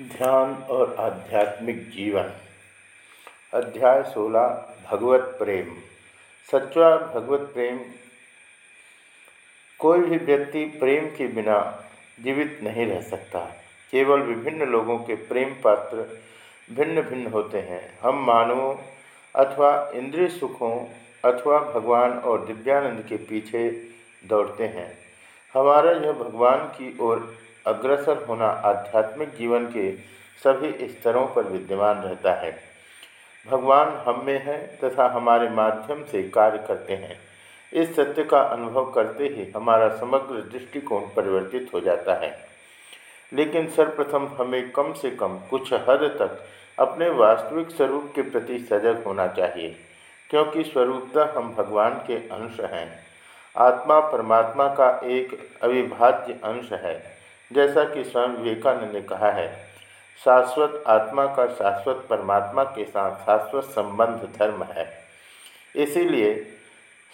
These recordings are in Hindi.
ध्यान और आध्यात्मिक जीवन। अध्याय सोलह, भगवत प्रेम। सच्चा भगवत प्रेम। कोई भी व्यक्ति प्रेम के बिना जीवित नहीं रह सकता। केवल विभिन्न लोगों के प्रेम पात्र भिन्न भिन्न होते हैं। हम मानवों अथवा इंद्रिय सुखों अथवा भगवान और दिव्यानंद के पीछे दौड़ते हैं। हमारा यह भगवान की ओर अग्रसर होना आध्यात्मिक जीवन के सभी स्तरों पर विद्यमान रहता है। भगवान हम में है तथा हमारे माध्यम से कार्य करते हैं। इस सत्य का अनुभव करते ही हमारा समग्र दृष्टिकोण परिवर्तित हो जाता है। लेकिन सर्वप्रथम हमें कम से कम कुछ हद तक अपने वास्तविक स्वरूप के प्रति सजग होना चाहिए, क्योंकि स्वरूपतः हम भगवान के अंश हैं। आत्मा परमात्मा का एक अविभाज्य अंश है। जैसा कि स्वामी विवेकानंद ने कहा है, शाश्वत आत्मा का शाश्वत परमात्मा के साथ शाश्वत संबंध धर्म है। इसीलिए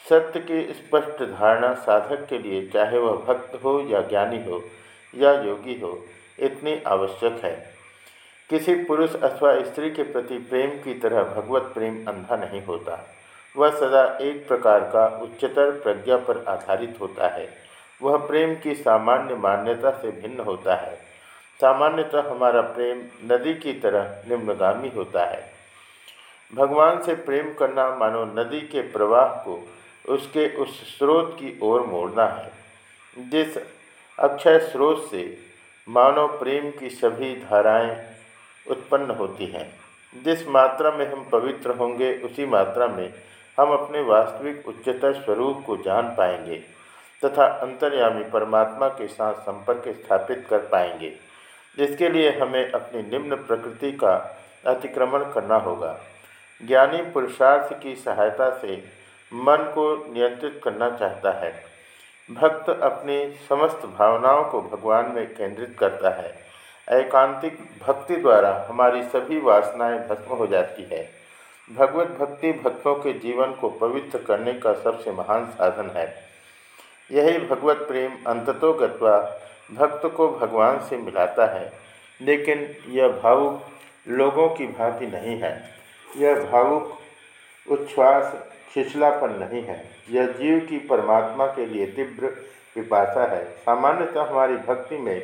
सत्य की स्पष्ट धारणा साधक के लिए, चाहे वह भक्त हो या ज्ञानी हो या योगी हो, इतनी आवश्यक है। किसी पुरुष अथवा स्त्री के प्रति प्रेम की तरह भगवत प्रेम अंधा नहीं होता। वह सदा एक प्रकार का उच्चतर प्रज्ञा पर आधारित होता है। वह प्रेम की सामान्य मान्यता से भिन्न होता है। सामान्यतः हमारा प्रेम नदी की तरह निम्नगामी होता है। भगवान से प्रेम करना मानो नदी के प्रवाह को उसके उस स्रोत की ओर मोड़ना है। जिस अक्षय स्रोत से मानव प्रेम की सभी धाराएँ उत्पन्न होती हैं। जिस मात्रा में हम पवित्र होंगे, उसी मात्रा में हम अपने वास्तविक उच्चतर स्वरूप को जान पाएँगे। तथा अंतर्यामी परमात्मा के साथ संपर्क स्थापित कर पाएँगे। इसके लिए हमें अपनी निम्न प्रकृति का अतिक्रमण करना होगा। ज्ञानी पुरुषार्थ की सहायता से मन को नियंत्रित करना चाहता है। भक्त अपनी समस्त भावनाओं को भगवान में केंद्रित करता है। एकांतिक भक्ति द्वारा हमारी सभी वासनाएँ भस्म हो जाती है। भगवत भक्ति भक्तों के जीवन को पवित्र करने का सबसे महान साधन है। यही भगवत प्रेम अंततो गत्वा भक्त को भगवान से मिलाता है। लेकिन यह भावुक लोगों की भांति नहीं है। यह भावुक, उच्छ्वास खिचलापन नहीं है। यह जीव की परमात्मा के लिए तीव्र पिपासा है। सामान्यतः हमारी भक्ति में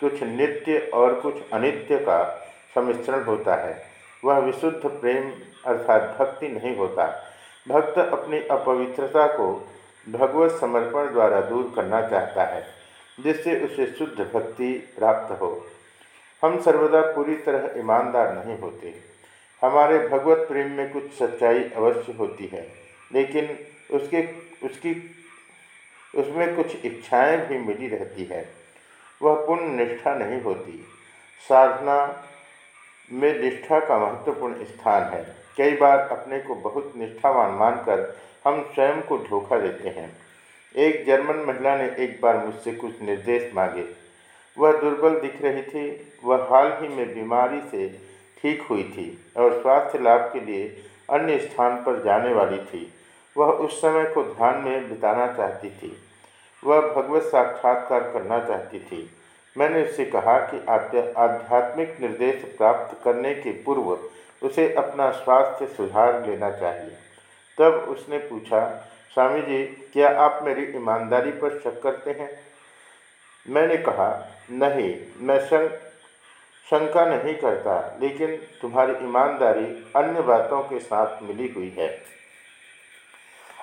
कुछ नित्य और कुछ अनित्य का सम्मिश्रण होता है। वह विशुद्ध प्रेम अर्थात भक्ति नहीं होता। भक्त अपनी अपवित्रता को भगवत समर्पण द्वारा दूर करना चाहता है, जिससे उसे शुद्ध भक्ति प्राप्त हो। हम सर्वदा पूरी तरह ईमानदार नहीं होते। हमारे भगवत प्रेम में कुछ सच्चाई अवश्य होती है, लेकिन उसके, उसकी, उसमें कुछ इच्छाएँ भी मिली रहती है। वह पूर्ण निष्ठा नहीं होती। साधना में निष्ठा का महत्वपूर्ण स्थान है। कई बार अपने को बहुत निष्ठावान मानकर हम स्वयं को धोखा देते हैं। एक जर्मन महिला ने एक बार मुझसे कुछ निर्देश मांगे। वह दुर्बल दिख रही थी। वह हाल ही में बीमारी से ठीक हुई थी और स्वास्थ्य लाभ के लिए अन्य स्थान पर जाने वाली थी। वह उस समय को ध्यान में बिताना चाहती थी। वह भगवत साक्षात्कार करना चाहती थी। मैंने उससे कहा कि आध्यात्मिक निर्देश प्राप्त करने के पूर्व उसे अपना स्वास्थ्य सुधार लेना चाहिए। तब उसने पूछा, स्वामी जी, क्या आप मेरी ईमानदारी पर शक करते हैं? मैंने कहा, नहीं, मैं शंका नहीं करता, लेकिन तुम्हारी ईमानदारी अन्य बातों के साथ मिली हुई है।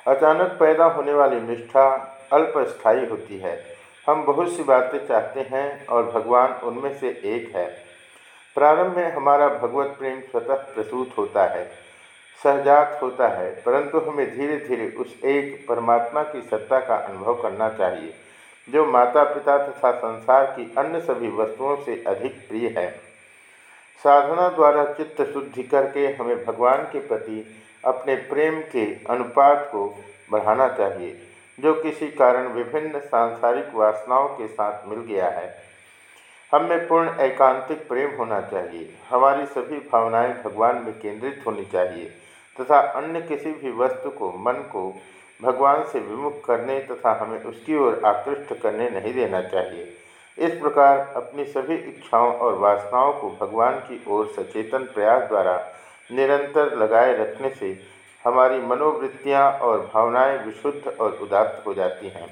अचानक पैदा होने वाली निष्ठा अल्पस्थायी होती है। हम बहुत सी बातें चाहते हैं और भगवान उनमें से एक है। प्रारंभ में हमारा भगवत प्रेम स्वतः प्रसूत होता है, सहजात होता है, परंतु हमें धीरे धीरे उस एक परमात्मा की सत्ता का अनुभव करना चाहिए, जो माता पिता तथा संसार की अन्य सभी वस्तुओं से अधिक प्रिय है। साधना द्वारा चित्त शुद्धि करके हमें भगवान के प्रति अपने प्रेम के अनुपात को बढ़ाना चाहिए। जो किसी कारण विभिन्न सांसारिक वासनाओं के साथ मिल गया है। हम में पूर्ण एकांतिक प्रेम होना चाहिए। हमारी सभी भावनाएँ भगवान में केंद्रित होनी चाहिए तथा अन्य किसी भी वस्तु को, मन को भगवान से विमुख करने तथा हमें उसकी ओर आकृष्ट करने नहीं देना चाहिए। इस प्रकार अपनी सभी इच्छाओं और वासनाओं को भगवान की ओर सचेतन प्रयास द्वारा निरंतर लगाए रखने से हमारी मनोवृत्तियाँ और भावनाएँ विशुद्ध और उदात्त हो जाती हैं।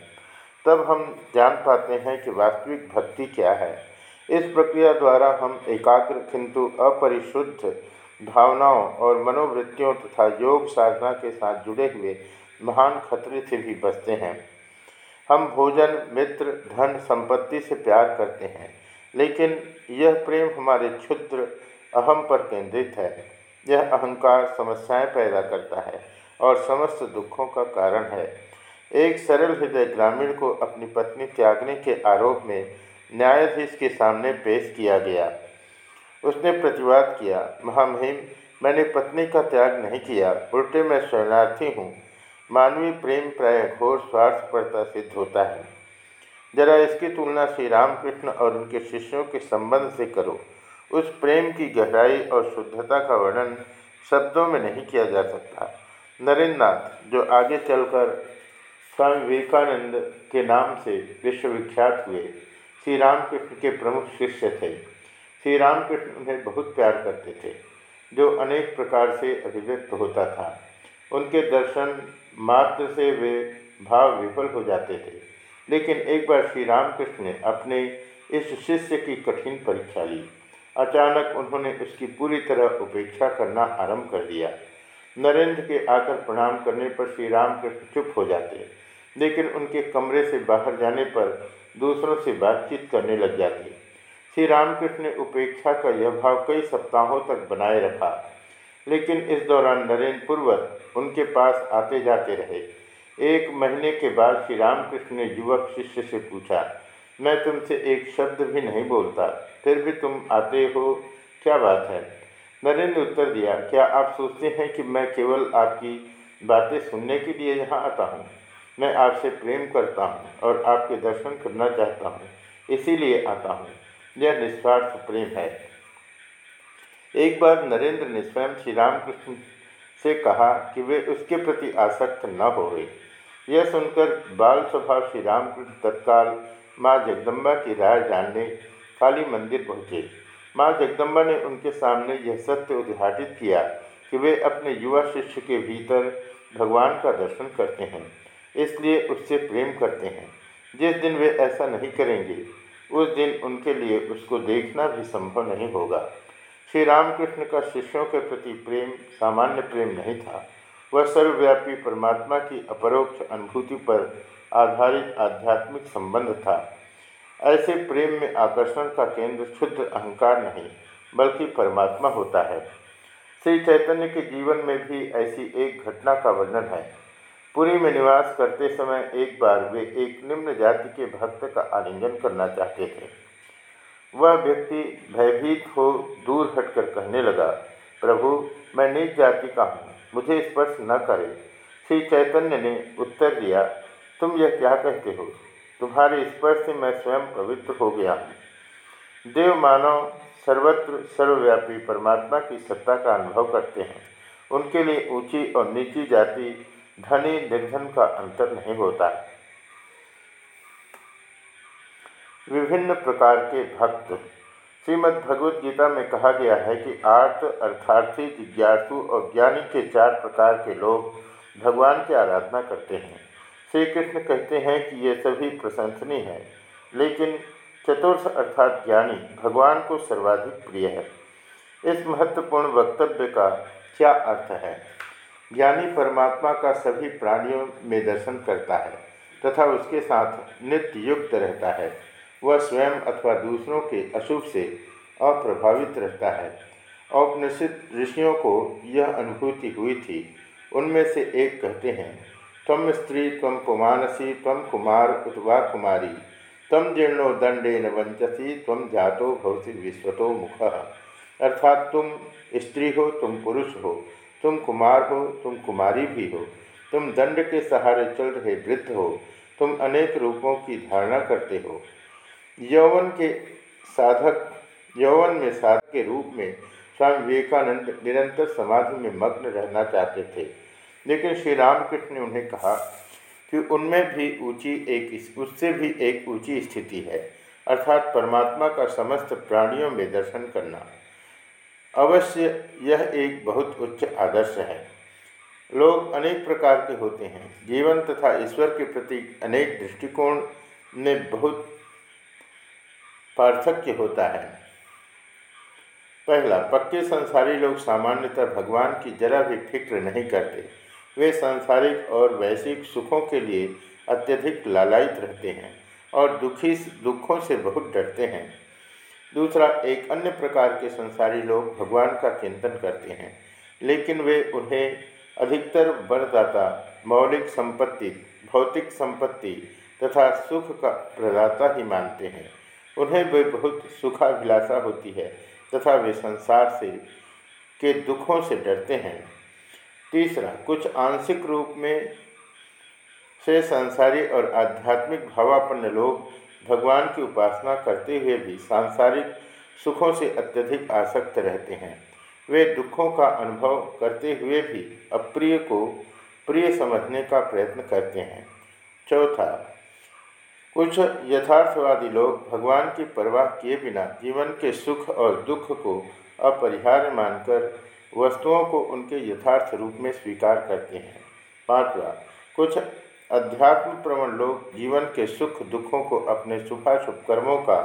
तब हम जान पाते हैं कि वास्तविक भक्ति क्या है। इस प्रक्रिया द्वारा हम एकाग्र, किंतु अपरिशुद्ध भावनाओं और मनोवृत्तियों तथा योग साधना के साथ जुड़े हुए महान खतरे से भी बचते हैं। हम भोजन, मित्र, धन, संपत्ति से प्यार करते हैं, लेकिन यह प्रेम हमारे क्षुद्र, अहम पर केंद्रित है। यह अहंकार समस्याएँ पैदा करता है और समस्त दुखों का कारण है। एक सरल हृदय ग्रामीण को अपनी पत्नी त्यागने के आरोप में न्यायाधीश के सामने पेश किया गया। उसने प्रतिवाद किया महामहिम मैंने पत्नी का त्याग नहीं किया, उल्टे मैं शरणार्थी हूँ। मानवीय प्रेम प्राय घोर स्वार्थपरता सिद्ध होता है। जरा इसकी तुलना श्री रामकृष्ण और उनके शिष्यों के संबंध से करो। उस प्रेम की गहराई और शुद्धता का वर्णन शब्दों में नहीं किया जा सकता। नरेंद्र नाथ जो आगे चलकर स्वामी विवेकानंद के नाम से विश्वविख्यात हुए श्री रामकृष्ण के प्रमुख शिष्य थे। श्री रामकृष्ण उन्हें बहुत प्यार करते थे, जो अनेक प्रकार से अभिव्यक्त होता था। उनके दर्शन मात्र से वे भाव विफल हो जाते थे। लेकिन एक बार श्री रामकृष्ण ने अपने इस शिष्य की कठिन परीक्षा ली। अचानक उन्होंने उसकी पूरी तरह उपेक्षा करना आरंभ कर दिया। नरेंद्र के आकर प्रणाम करने पर श्री रामकृष्ण चुप हो जाते, लेकिन उनके कमरे से बाहर जाने पर दूसरों से बातचीत करने लग जाते। श्री रामकृष्ण ने उपेक्षा का यह भाव कई सप्ताहों तक बनाए रखा, लेकिन इस दौरान नरेंद्र पूर्वक उनके पास आते जाते रहे। एक महीने के बाद श्री रामकृष्ण ने युवक शिष्य से पूछा मैं तुमसे एक शब्द भी नहीं बोलता, फिर भी तुम आते हो। क्या बात है? नरेंद्र उत्तर दिया, क्या आप सोचते हैं कि मैं केवल आपकी बातें सुनने के लिए यहाँ आता हूँ? मैं आपसे प्रेम करता हूँ और आपके दर्शन करना चाहता हूँ, इसीलिए आता हूँ। यह निस्वार्थ प्रेम है। एक बार नरेंद्र ने स्वयं श्री रामकृष्ण से कहा कि वे उसके प्रति आसक्त न हो यह सुनकर बाल स्वभाव श्री रामकृष्ण तत्काल माँ जगदम्बा की राय जानने काली मंदिर पहुँचे। माँ जगदम्बा ने उनके सामने यह सत्य उद्घाटित किया कि वे अपने युवा शिष्य के भीतर भगवान का दर्शन करते हैं, इसलिए उससे प्रेम करते हैं। जिस दिन वे ऐसा नहीं करेंगे, उस दिन उनके लिए उसको देखना भी संभव नहीं होगा। श्री रामकृष्ण का शिष्यों के प्रति प्रेम, सामान्य प्रेम नहीं था। वह सर्वव्यापी परमात्मा की अपरोक्ष अनुभूति पर आधारित आध्यात्मिक संबंध था। ऐसे प्रेम में आकर्षण का केंद्र क्षुद्र अहंकार नहीं, बल्कि परमात्मा होता है। श्री चैतन्य के जीवन में भी ऐसी एक घटना का वर्णन है। पुरी में निवास करते समय एक बार वे एक निम्न जाति के भक्त का आलिंगन करना चाहते थे। वह व्यक्ति भयभीत हो दूर हटकर कहने लगा, प्रभु, मैं नीच जाति का हूँ, मुझे स्पर्श न करे। श्री चैतन्य ने उत्तर दिया तुम यह क्या कहते हो? तुम्हारे स्पर्श से मैं स्वयं पवित्र हो गया। हूँ देव मानव सर्वत्र सर्वव्यापी परमात्मा की सत्ता का अनुभव करते हैं। उनके लिए ऊँची और नीची जाति धनी निर्धन का अंतर नहीं होता। विभिन्न प्रकार के भक्त। श्रीमद् भगवद गीता में कहा गया है कि आर्थ अर्थार्थी, जिज्ञासु और ज्ञानी के चार प्रकार के लोग भगवान की आराधना करते हैं। श्री कृष्ण कहते हैं कि ये सभी प्रशंसनीय हैं, लेकिन चतुर्थ अर्थात ज्ञानी भगवान को सर्वाधिक प्रिय है। इस महत्वपूर्ण वक्तव्य का क्या अर्थ है? ज्ञानी परमात्मा का सभी प्राणियों में दर्शन करता है, तथा उसके साथ नित्य युक्त रहता है। वह स्वयं अथवा दूसरों के अशुभ से अप्रभावित रहता है। औपनिषद ऋषियों को यह अनुभूति हुई थी। उनमें से एक कहते हैं तम स्त्री तम पुमानसी तम कुमार उतवा कुमारी। तम जीर्णो दंडे न वंचसी तम जातो भवसी विश्वतो मुख। अर्थात तुम स्त्री हो, तुम पुरुष हो, तुम कुमार हो, तुम कुमारी भी हो। तुम दंड के सहारे चल रहे वृद्ध हो, तुम अनेक रूपों की धारणा करते हो। यौवन के साधक, यौवन में साधक के रूप में स्वामी विवेकानंद निरंतर समाधि में मग्न रहना चाहते थे। लेकिन श्री रामकृष्ण ने उन्हें कहा कि उनमें भी ऊँची एक उससे भी एक ऊँची स्थिति है, अर्थात परमात्मा का समस्त प्राणियों में दर्शन करना। अवश्य यह एक बहुत उच्च आदर्श है। लोग अनेक प्रकार के होते हैं। जीवन तथा ईश्वर के प्रति अनेक दृष्टिकोण में बहुत पार्थक्य होता है। पहला, पक्के संसारी लोग सामान्यतः भगवान की जरा भी फ़िक्र नहीं करते। वे सांसारिक और वैश्विक सुखों के लिए अत्यधिक लालायित रहते हैं और दुखी दुखों से बहुत डरते हैं। दूसरा, एक अन्य प्रकार के संसारी लोग भगवान का चिंतन करते हैं, लेकिन वे उन्हें अधिकतर वरदाता, मौलिक संपत्ति, भौतिक संपत्ति तथा सुख का प्रदाता ही मानते हैं। उन्हें वे बहुत सुखाभिलाषा होती है तथा वे संसार से, के दुखों से डरते हैं। तीसरा, कुछ आंशिक रूप में से संसारी और आध्यात्मिक भावापन्न लोग भगवान की उपासना करते हुए भी सांसारिक सुखों से अत्यधिक आसक्त रहते हैं। वे दुखों का अनुभव करते हुए भी अप्रिय को प्रिय समझने का प्रयत्न करते हैं। चौथा, कुछ यथार्थवादी लोग भगवान की परवाह किए बिना जीवन के सुख और दुख को अपरिहार्य मानकर वस्तुओं को उनके यथार्थ रूप में स्वीकार करते हैं। पांचवा, कुछ अध्यात्म प्रवण लोग जीवन के सुख दुखों को अपने शुभाशुभ कर्मों का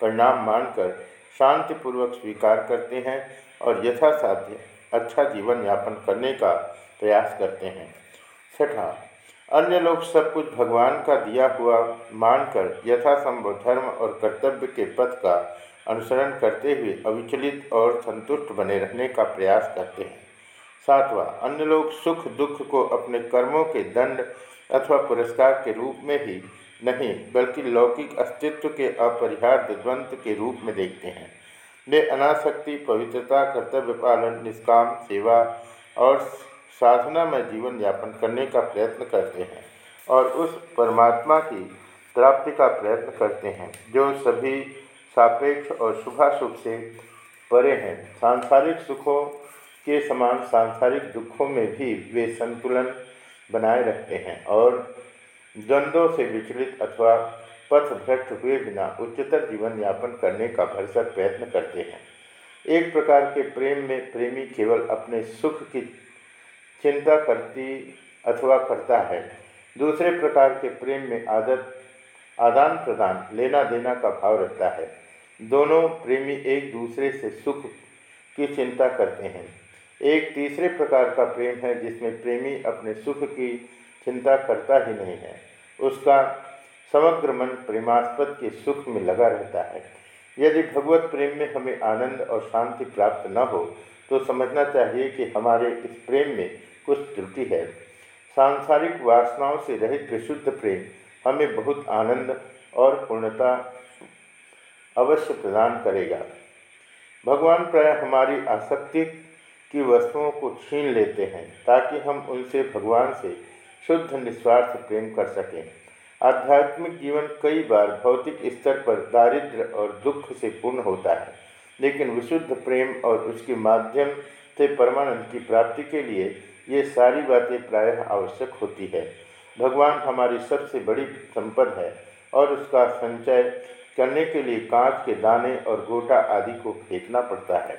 परिणाम मानकर शांतिपूर्वक स्वीकार करते हैं और यथासाध्य अच्छा जीवन यापन करने का प्रयास करते हैं। छठा, अन्य लोग सब कुछ भगवान का दिया हुआ मानकर यथासंभव धर्म और कर्तव्य के पथ का अनुसरण करते हुए अविचलित और संतुष्ट बने रहने का प्रयास करते हैं। सातवां, अन्य लोग सुख दुख को अपने कर्मों के दंड अथवा पुरस्कार के रूप में ही नहीं, बल्कि लौकिक अस्तित्व के अपरिहार्य द्वंद्व के रूप में देखते हैं। वे अनासक्ति, पवित्रता, कर्तव्य पालन, निष्काम, सेवा और साधना में जीवन यापन करने का प्रयत्न करते हैं और उस परमात्मा की प्राप्ति का प्रयत्न करते हैं, जो सभी सापेक्ष और शुभाशुभ से परे हैं। सांसारिक सुखों के समान सांसारिक दुखों में भी वे संतुलन बनाए रखते हैं और द्वंद्वों से विचलित अथवा पथ भ्रष्ट हुए बिना उच्चतर जीवन यापन करने का भरसक प्रयत्न करते हैं। एक प्रकार के प्रेम में प्रेमी केवल अपने सुख की चिंता करती अथवा करता है। दूसरे प्रकार के प्रेम में आदत आदान प्रदान लेना देना का भाव रहता है। दोनों प्रेमी एक दूसरे से सुख की चिंता करते हैं। एक तीसरे प्रकार का प्रेम है जिसमें प्रेमी अपने सुख की चिंता करता ही नहीं है। उसका समग्र मन प्रेमास्पद के सुख में लगा रहता है। यदि भगवत प्रेम में हमें आनंद और शांति प्राप्त न हो तो समझना चाहिए कि हमारे इस प्रेम में कुछ त्रुटि है। सांसारिक वासनाओं से रहित विशुद्ध प्रेम हमें बहुत आनंद और पूर्णता अवश्य प्रदान करेगा। भगवान प्राय हमारी आसक्ति की वस्तुओं को छीन लेते हैं, ताकि हम उनसे भगवान से शुद्ध, निस्वार्थ प्रेम कर सकें। आध्यात्मिक जीवन कई बार भौतिक स्तर पर दारिद्र और दुख से पूर्ण होता है, लेकिन विशुद्ध प्रेम और उसके माध्यम से परमानंद की प्राप्ति के लिए ये सारी बातें प्रायः आवश्यक होती है। भगवान हमारी सबसे बड़ी संपद है और उसका संचय करने के लिए कांच के दाने और गोटा आदि को फेंकना पड़ता है।